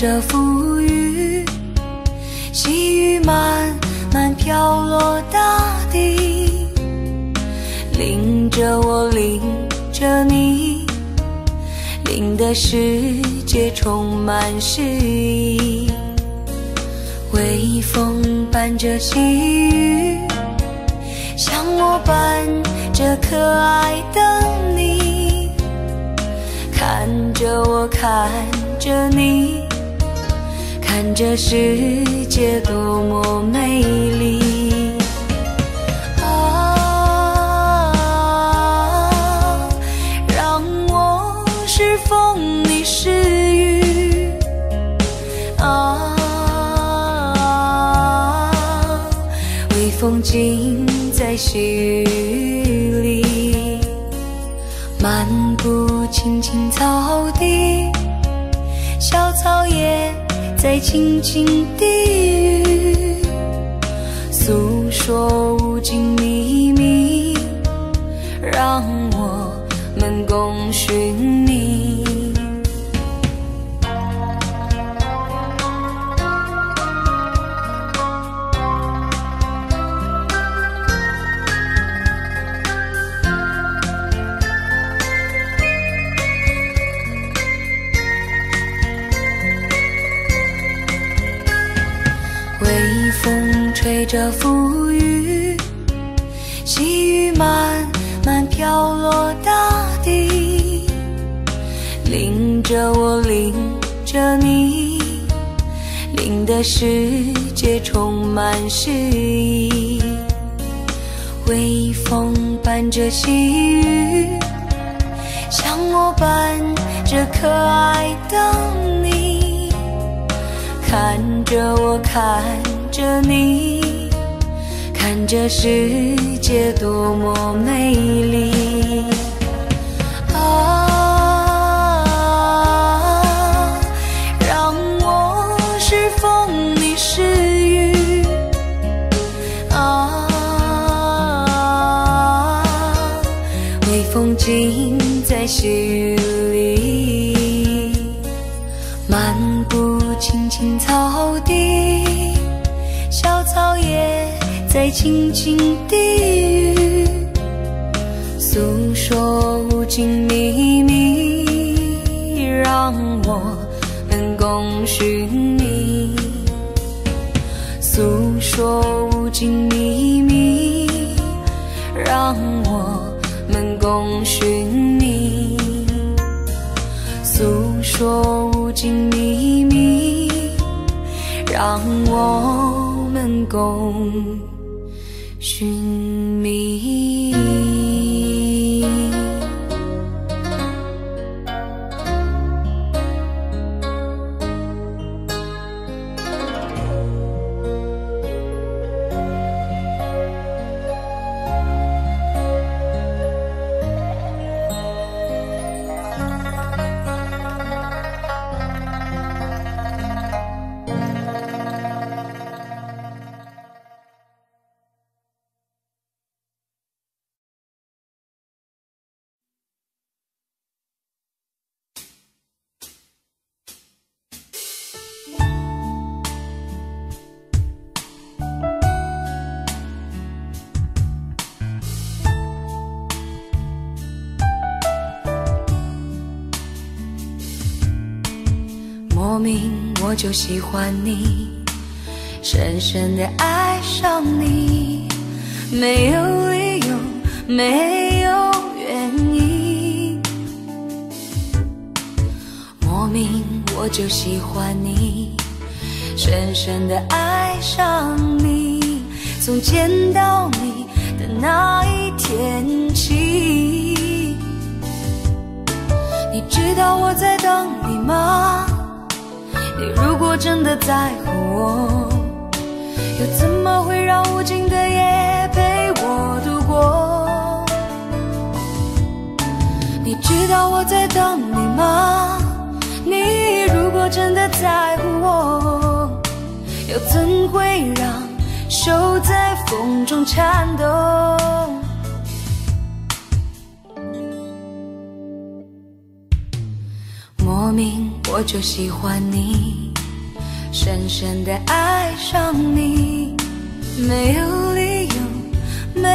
着馥郁，细雨慢慢飘落大地，淋着我，淋着你，淋的世界充满诗意。微风伴着细雨，像我伴着可爱的你，看着我，看着你，看这世界多么美丽啊！让我是风，你是雨啊！微风尽在细雨里，漫步青青草在轻轻低语世界充满诗意。微风伴着细雨，像我伴着可爱的你。看着我，看着你，看这世界多么美丽微风尽在细雨里。漫步青青草地，小草也在轻轻低语，诉说无尽秘密，让我们共寻觅。诉说无尽秘，说无尽秘密，让我们共就喜欢你，深深的爱上你，没有理由，没有原因。莫名我就喜欢你，深深的爱上你，从见到你的那一天起。你知道我在等你吗？你如果真的在乎我，又怎么会让无尽的夜陪我度过？你知道我在等你吗？你如果真的在乎我，又怎会让手在风中颤抖？我就喜欢你，深深的爱上你，没有理由，没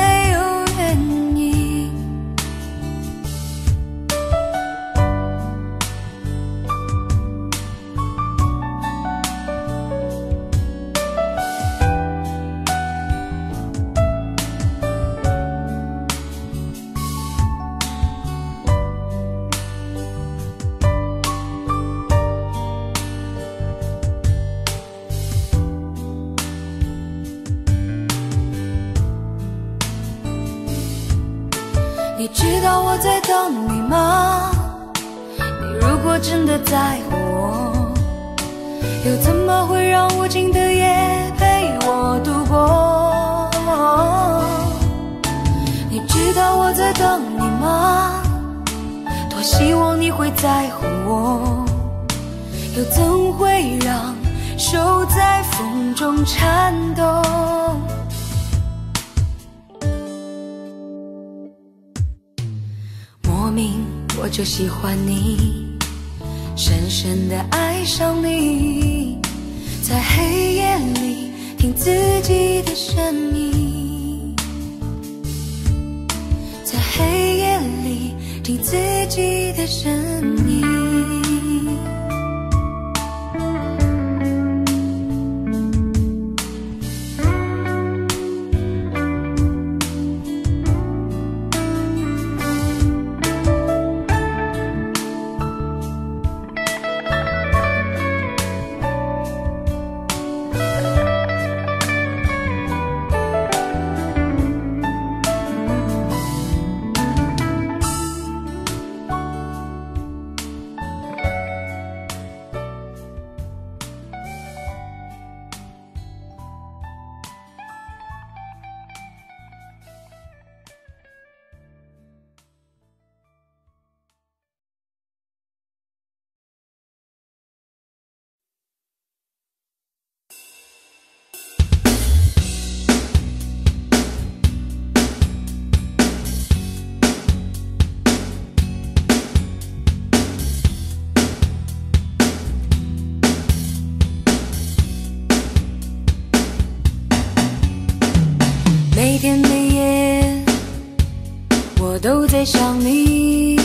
你知道我在等你吗？你如果真的在乎我，又怎么会让无尽的夜陪我度过？你知道我在等你吗？多希望你会在乎我，又怎会让手在风中颤抖？就喜欢你，深深的爱上你，在黑夜里听自己的声音，在黑夜里听自己的声音。在想你。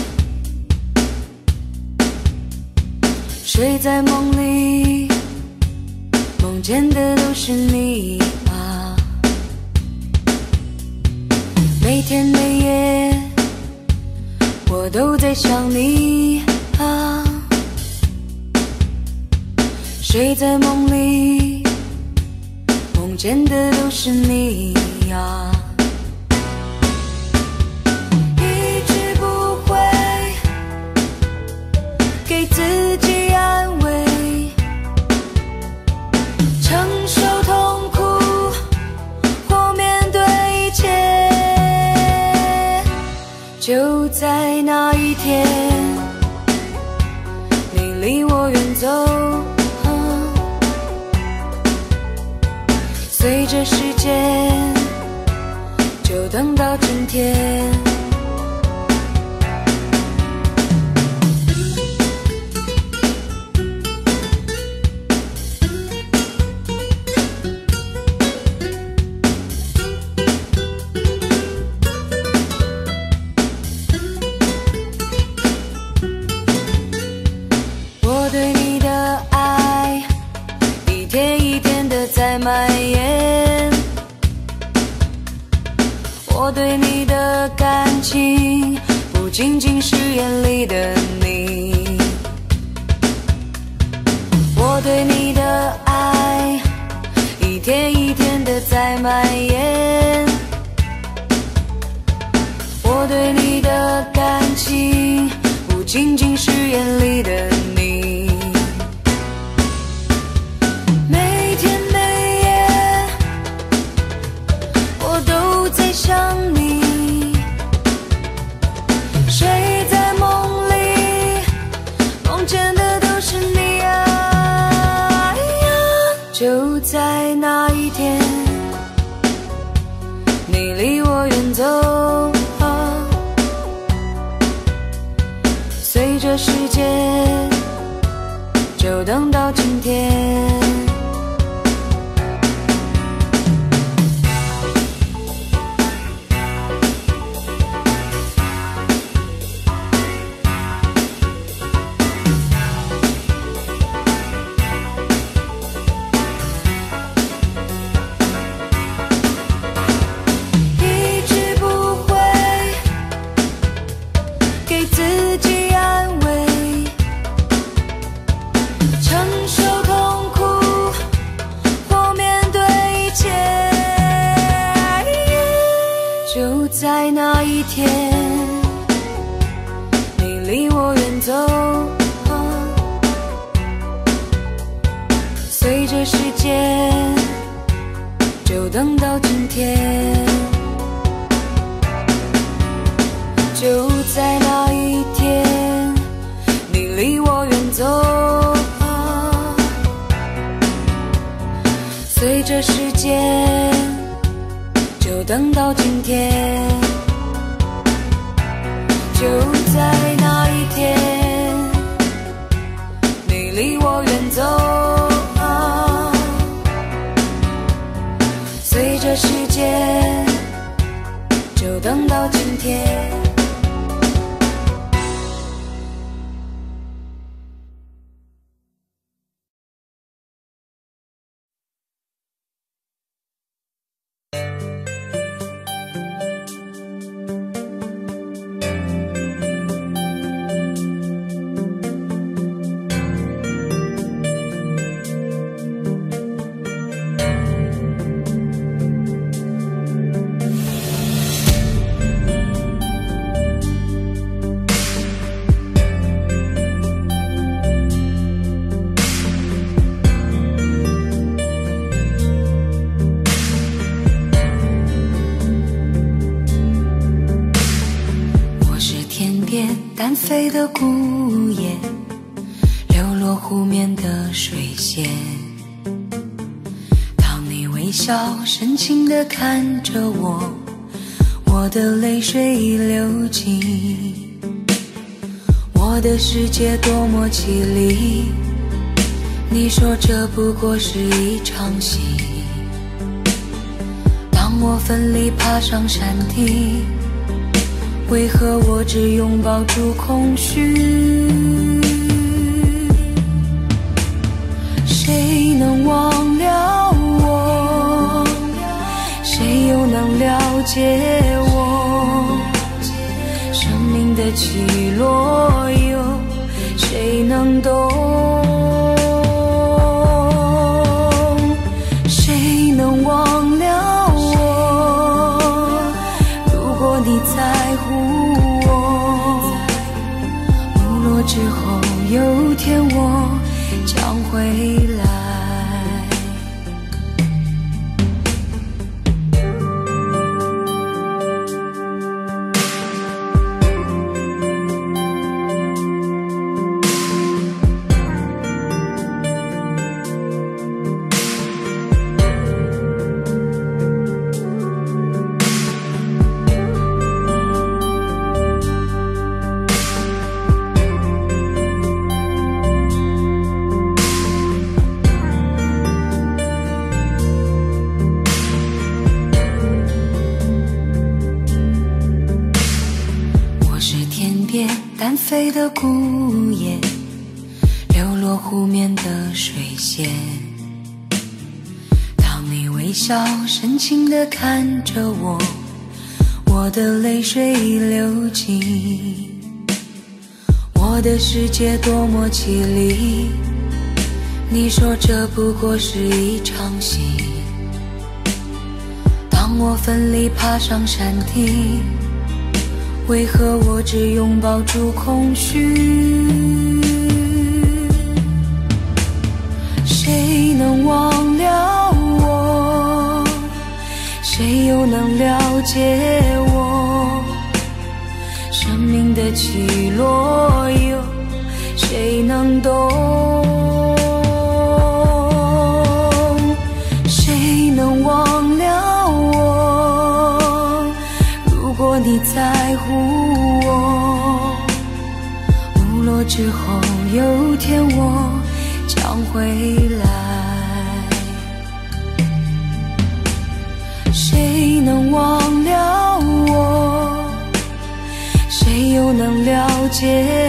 睡在梦里，梦见的都是你啊。每天每夜，我都在想你啊。睡在梦里，梦见的都是你呀。自己安慰，承受痛苦或面对一切。就在那一天，你离我远走。随着时间，就等到今天。就等到今天。飞的孤雁，流落湖面的水仙。当你微笑深情地看着我，我的泪水已流尽。我的世界多么绮丽，你说这不过是一场戏。当我奋力爬上山顶。为何我只拥抱住空虚？谁能忘了我？谁又能了解我？生命的起落，有谁能懂？的看着我，我的泪水已流尽。我的世界多么凄厉，你说这不过是一场戏。当我奋力爬上山顶。为何我只拥抱住空虚？解我？生命的起落，有谁能懂？谁能忘了我？如果你在乎我，木落。之后有天我将会结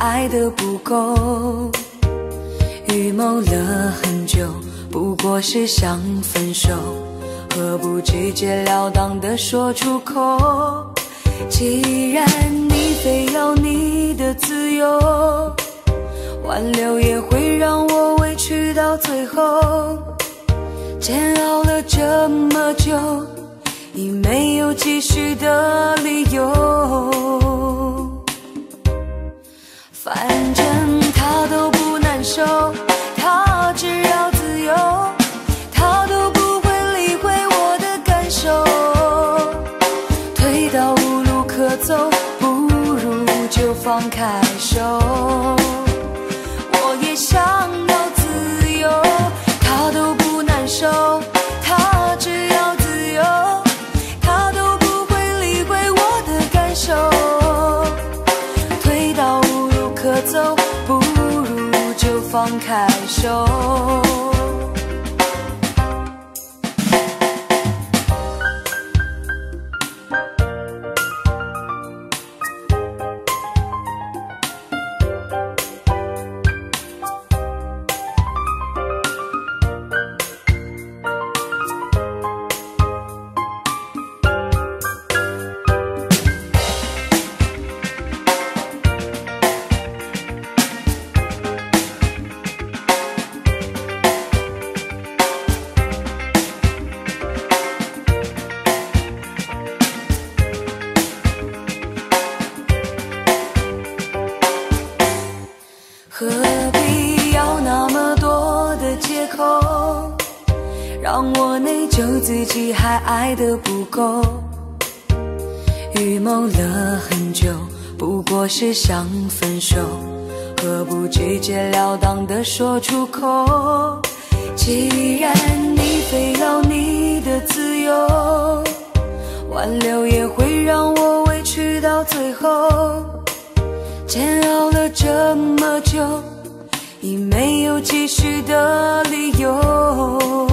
爱得不够？预谋了很久，不过是想分手，何不直截了当的说出口？既然你非要你的自由，挽留也会让我委屈到最后。煎熬了这么久，已没有继续的理由。反正他都不难受，他只要自由，他都不会理会我的感受。退到无路可走，不如就放开手。开手。让我内疚自己还爱得不够？预谋了很久，不过是想分手，何不直截了当的说出口？既然你非要你的自由，挽留也会让我委屈到最后。煎熬了这么久，已没有继续的理由。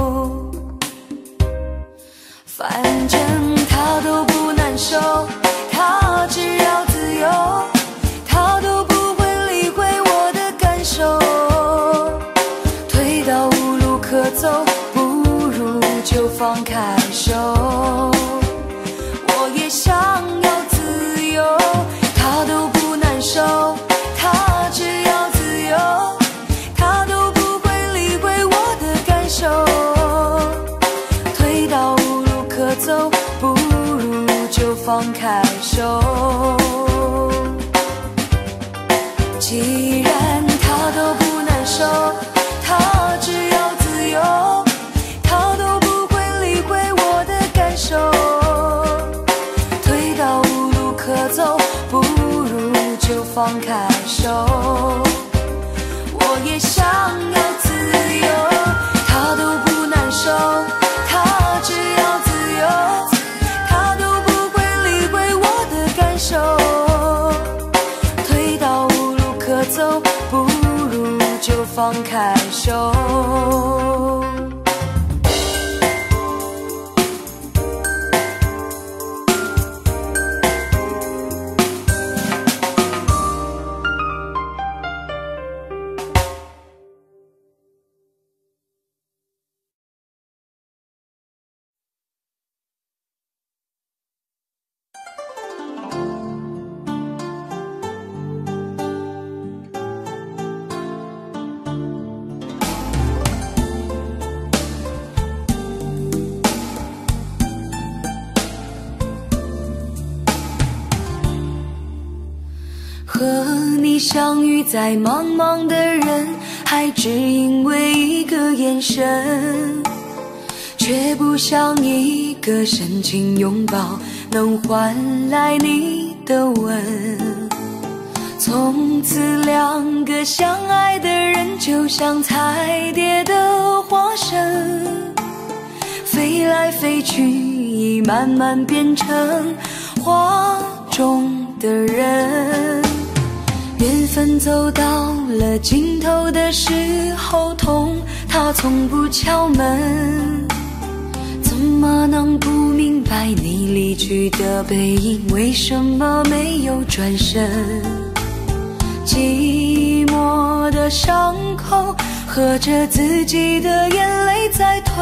反正他都不难受，他只要手。既然他都不难受，他只要自由，他都不会理会我的感受。退到无路可走，不如就放开手。我也想要自由，他都不难受，放开手。相遇在茫茫的人海，只因为一个眼神，却不像一个深情拥抱能换来你的吻。从此，两个相爱的人就像彩蝶的化身，飞来飞去，已慢慢变成画中的人。走到了尽头的时候，痛，它从不敲门。怎么能不明白你离去的背影？为什么没有转身？寂寞的伤口，喝着自己的眼泪在吞。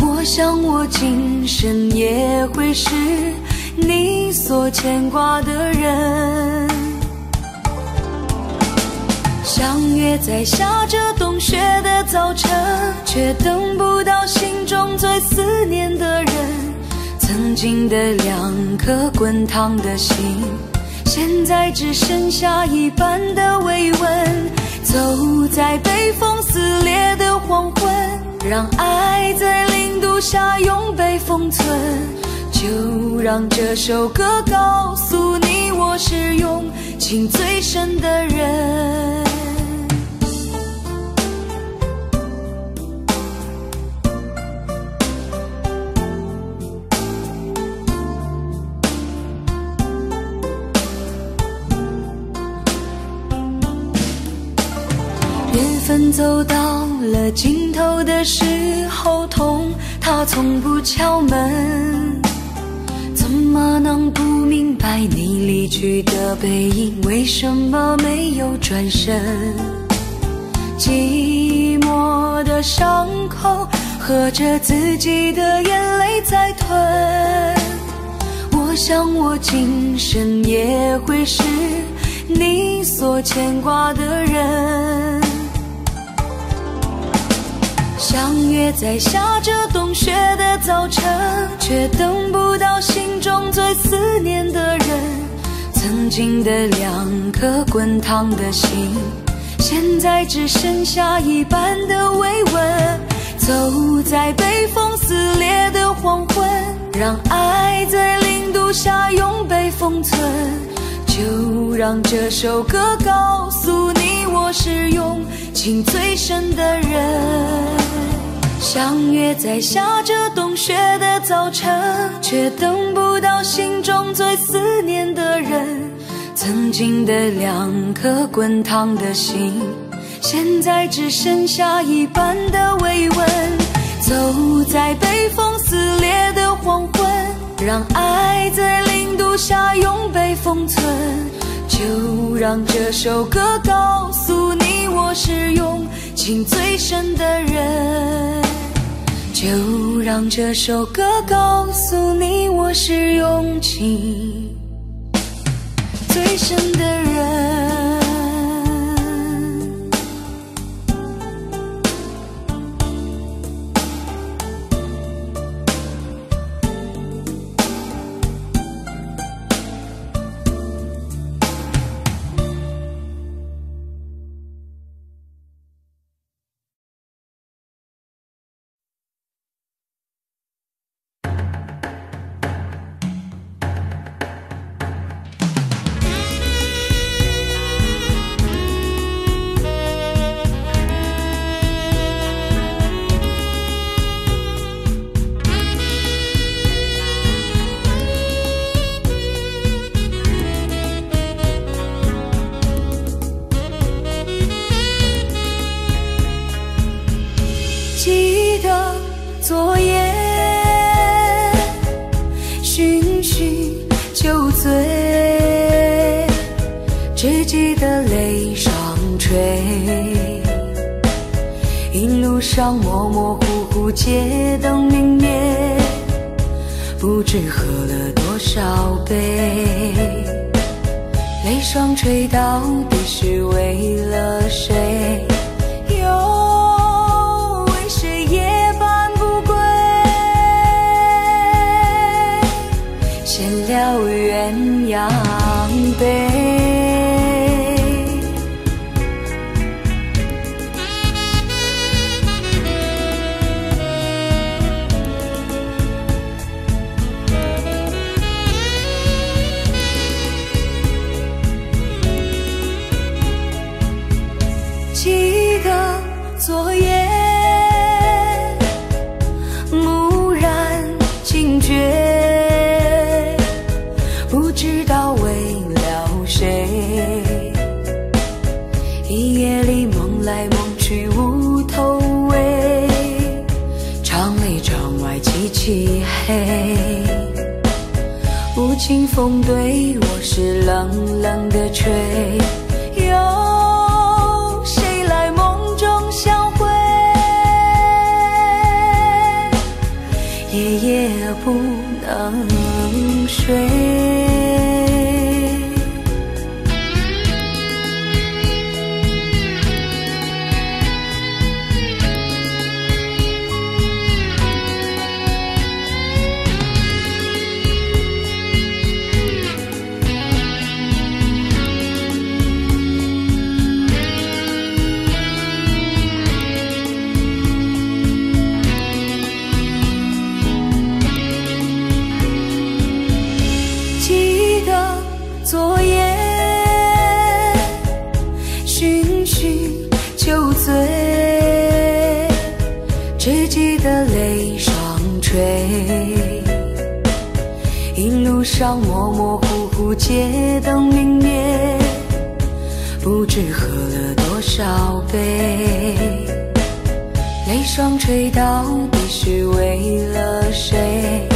我想我今生也会是你所牵挂的人。相约在下着冬雪的早晨，却等不到心中最思念的人。曾经的两颗滚烫的心，现在只剩下一半的慰问。走在北风撕裂的黄昏，让爱在零度下永被封存。就让这首歌告诉你，我是用情最深的人。缘分走到了尽头的时候，痛，它从不敲门。怎么能不明白你离去的背影？为什么没有转身？寂寞的伤口，喝着自己的眼泪在吞。我想我今生也会是你所牵挂的人。相约在下着冬雪的早晨，却等不到心中最思念的人。曾经的两颗滚烫的心，现在只剩下一半的慰问。走在北风撕裂的黄昏，让爱在零度下永被封存。就让这首歌告诉你，我是用情最深的人。相约在下着冬雪的早晨，却等不到心中最思念的人。曾经的两颗滚烫的心，现在只剩下一半的慰问。走在北风撕裂的黄昏，让爱在零度下永被封存。就让这首歌告诉你，我是用情最深的人。就让这首歌告诉你，我是用情最深的人。醉到底是为了谁？又为谁夜半不归？闲聊鸳鸯杯。垂。一路上模模糊糊，街灯明灭，不知喝了多少杯。泪双垂到底是为了谁？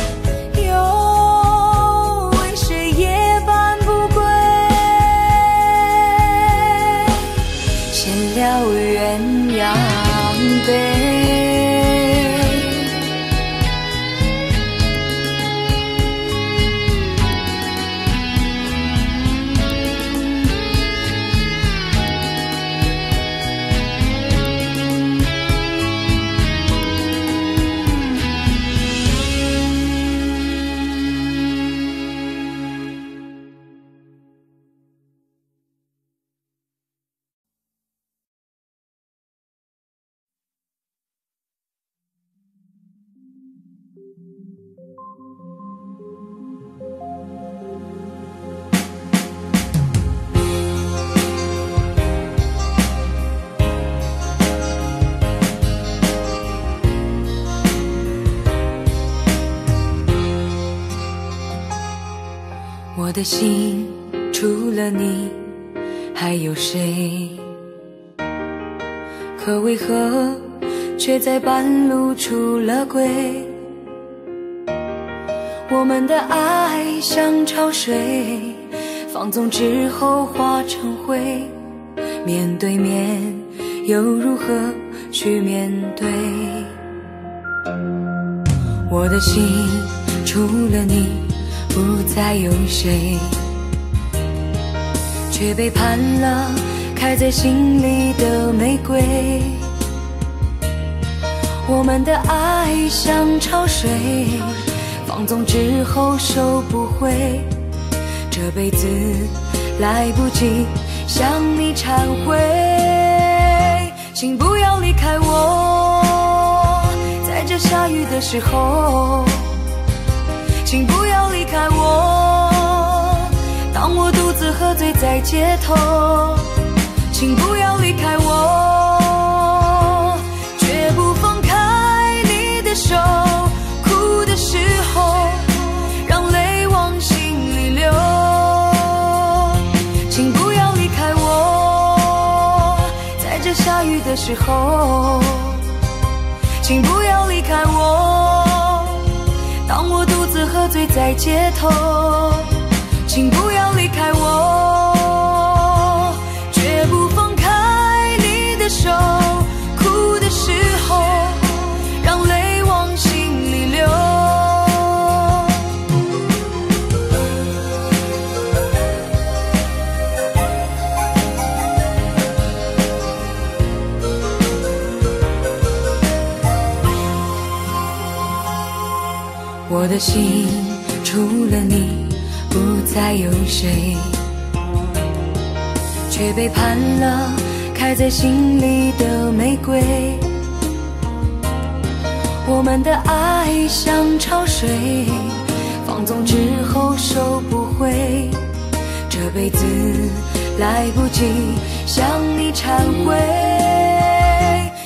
我的心除了你还有谁？可为何却在半路出了轨？我们的爱像潮水，放纵之后化成灰。面对面又如何去面对？我的心除了你。不再有谁，却背叛了开在心里的玫瑰。我们的爱像潮水，放纵之后收不回，这辈子来不及向你忏悔。请不要离开我，在这下雨的时候。请不要离开我，当我独自喝醉在街头。请不要离开我，绝不放开你的手。哭的时候，让泪往心里流。请不要离开我，在这下雨的时候。请不要离开我，醉在街头请不要离开我绝不放开你的手哭的时候让泪往心里流。我的心除了你，不再有谁，却背叛了开在心里的玫瑰。我们的爱像潮水，放纵之后收不回，这辈子来不及向你忏悔，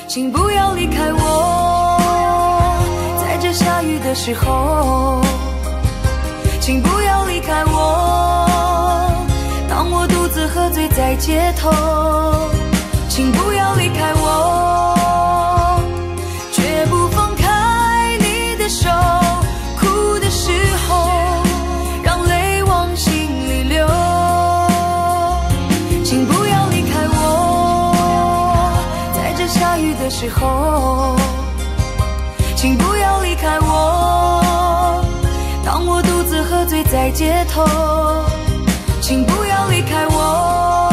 请不要离开我，在这下雨的时候，请不要离开我，当我独自喝醉在街头，请不要离开我，绝不放开你的手，哭的时候让泪往心里流，请不要离开我，在这下雨的时候，请不要离开我，在街头，请不要离开我，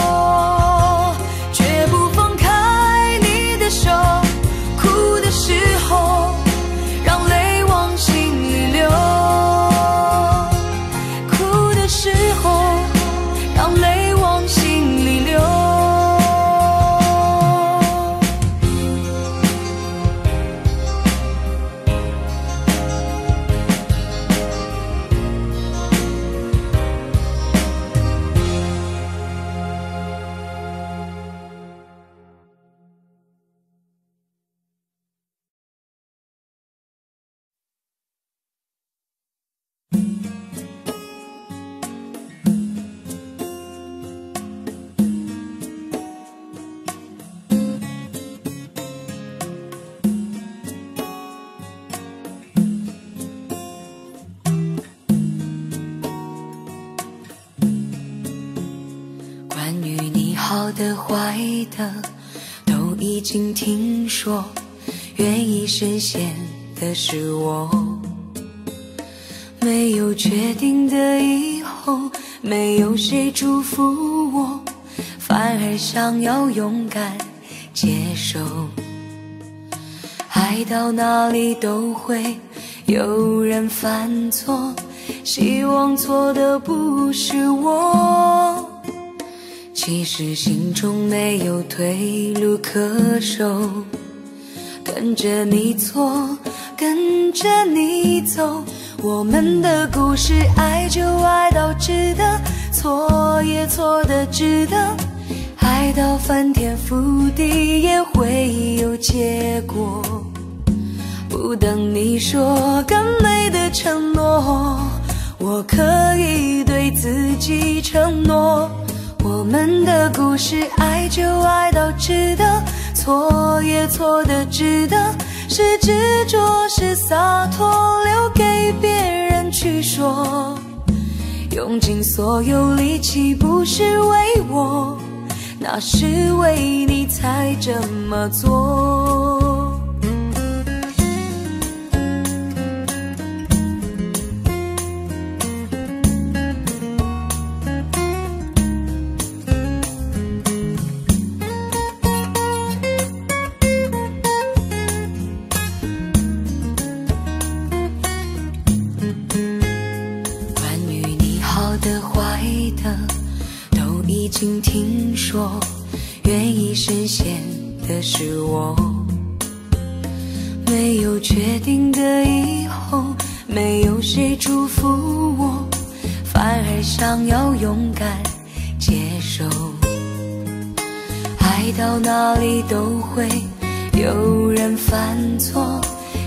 的坏的，都已经听说，愿意深陷的是我。没有确定的以后，没有谁祝福我，反而想要勇敢接受。爱到哪里都会有人犯错，希望错的不是我。其实心中没有退路可守，跟着你错，跟着你走，我们的故事爱就爱到值得，错也错的值得，爱到翻天覆地也会有结果。不等你说更美的承诺，我可以对自己承诺。我们的故事，爱就爱到值得，错也错的值得，是执着是洒脱，留给别人去说。用尽所有力气，不是为我，那是为你才这么做。是我。没有确定的以后，没有谁祝福我，反而想要勇敢接受。爱到哪里都会有人犯错，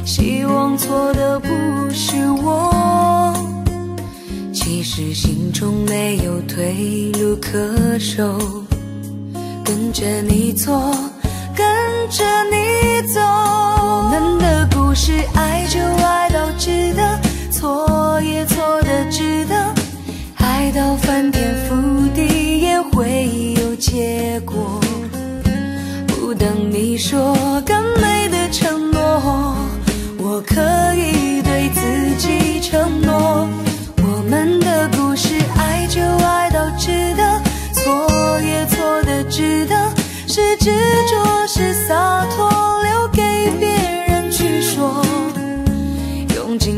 希望错的不是我。其实心中没有退路可守，跟着你错，走。我们的故事，爱就爱到值得，错也错的值得，爱到翻天覆地也会有结果。不等你说更美的承诺，我可以对自己承诺。我们的故事，爱就爱到值得，错也错的值得，是执着是洒脱，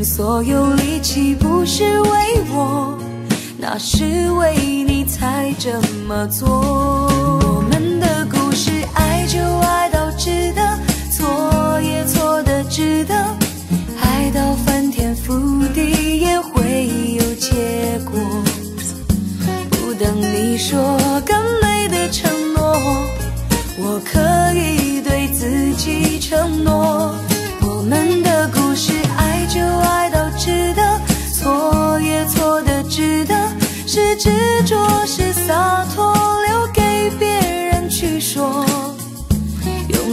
所有力气，不是为我，那是为你才这么做。我们的故事，爱就爱到值得，错也错的值得，爱到翻天覆地也会有结果。不等你说更美的承诺，我可以对自己承诺。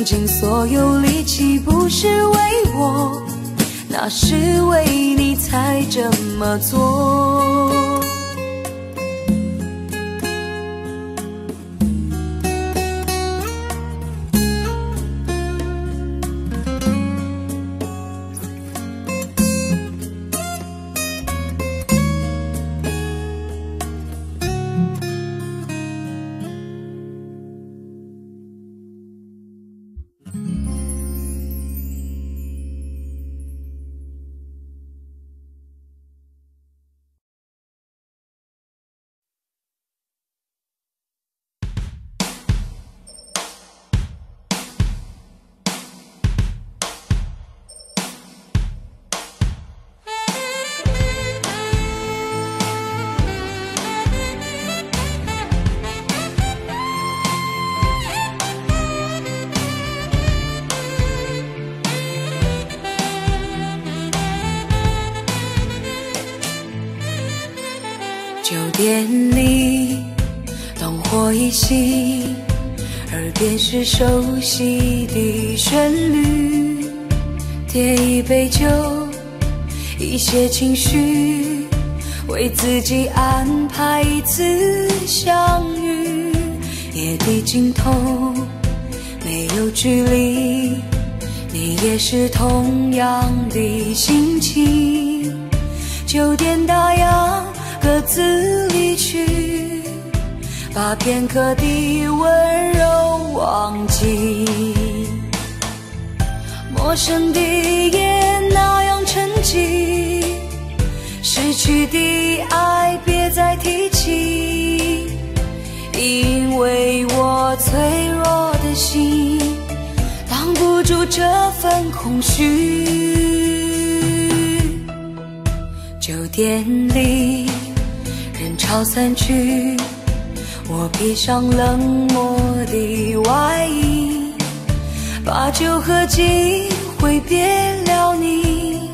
尽所有力气，不是为我，那是为你才这么做。灯火已熄，耳边是熟悉的旋律。点一杯酒，一些情绪，为自己安排一次相遇。夜的尽头没有距离，你也是同样的心情。酒店打烊。各自离去，把片刻的温柔忘记。陌生的夜那样沉寂，失去的爱别再提起，因为我脆弱的心挡不住这份空虚。酒店里。人潮散去，我披上冷漠的外衣，把酒喝尽，挥别了你，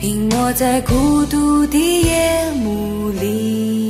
隐没在孤独的夜幕里。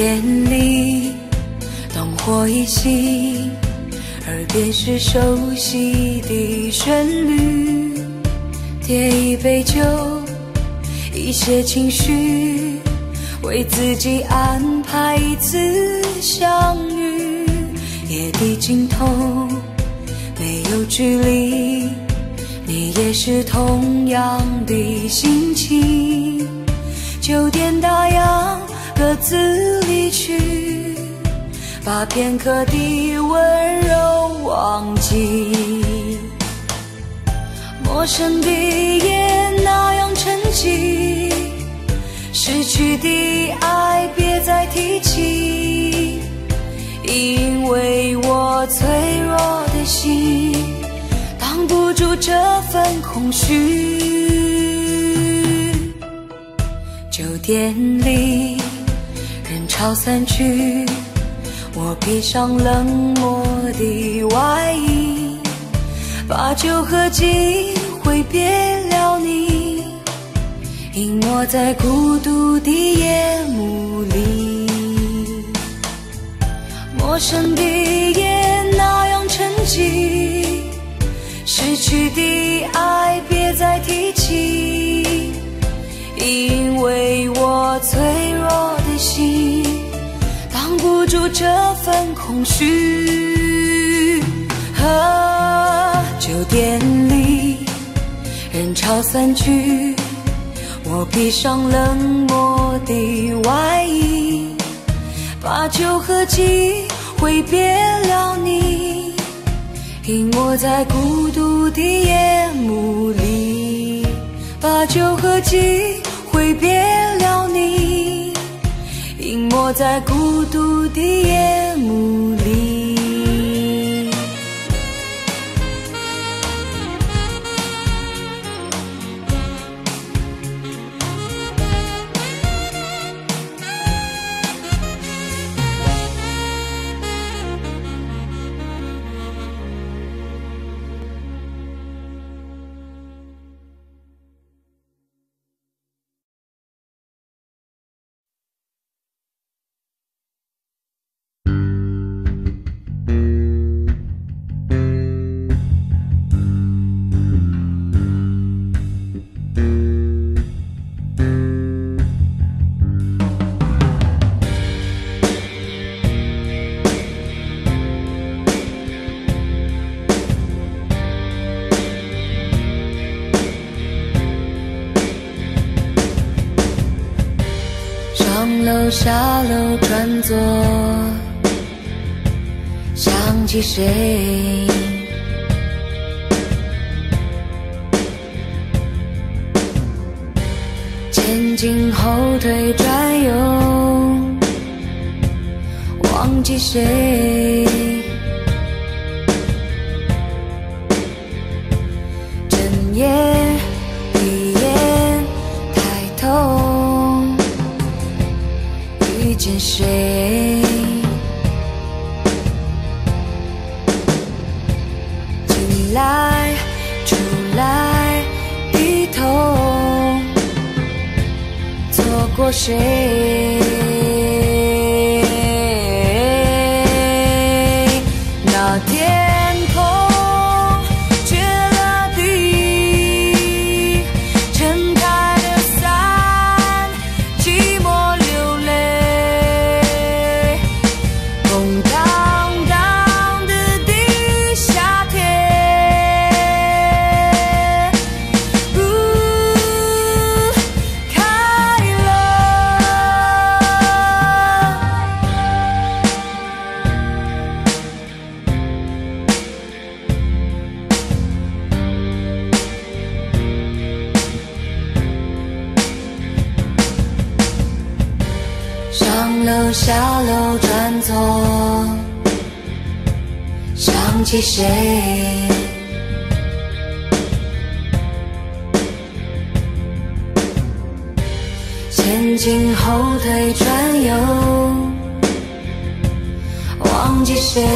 店里灯火已熄，耳边是熟悉的旋律。点一杯酒，一些情绪，为自己安排一次相遇。夜的尽头没有距离，你也是同样的心情。九点打烊。各自离去，把片刻的温柔忘记。陌生的夜那样沉寂，失去的爱别再提起，因为我脆弱的心挡不住这份空虚。酒店里。潮散去，我披上冷漠的外衣，把酒喝尽，挥别了你，隐没在孤独的夜幕里。陌生的夜那样沉寂，失去的爱别再提起，因为我脆弱的心住这份空虚。酒店里人潮散去，我披上冷漠的外衣。把酒喝尽，挥别了你，隐没在孤独的夜幕里。把酒喝尽，挥别，没在孤独的夜幕。下楼转左，想起谁？前进后退转右，忘记谁？过起谁？前进后退转右，忘记谁？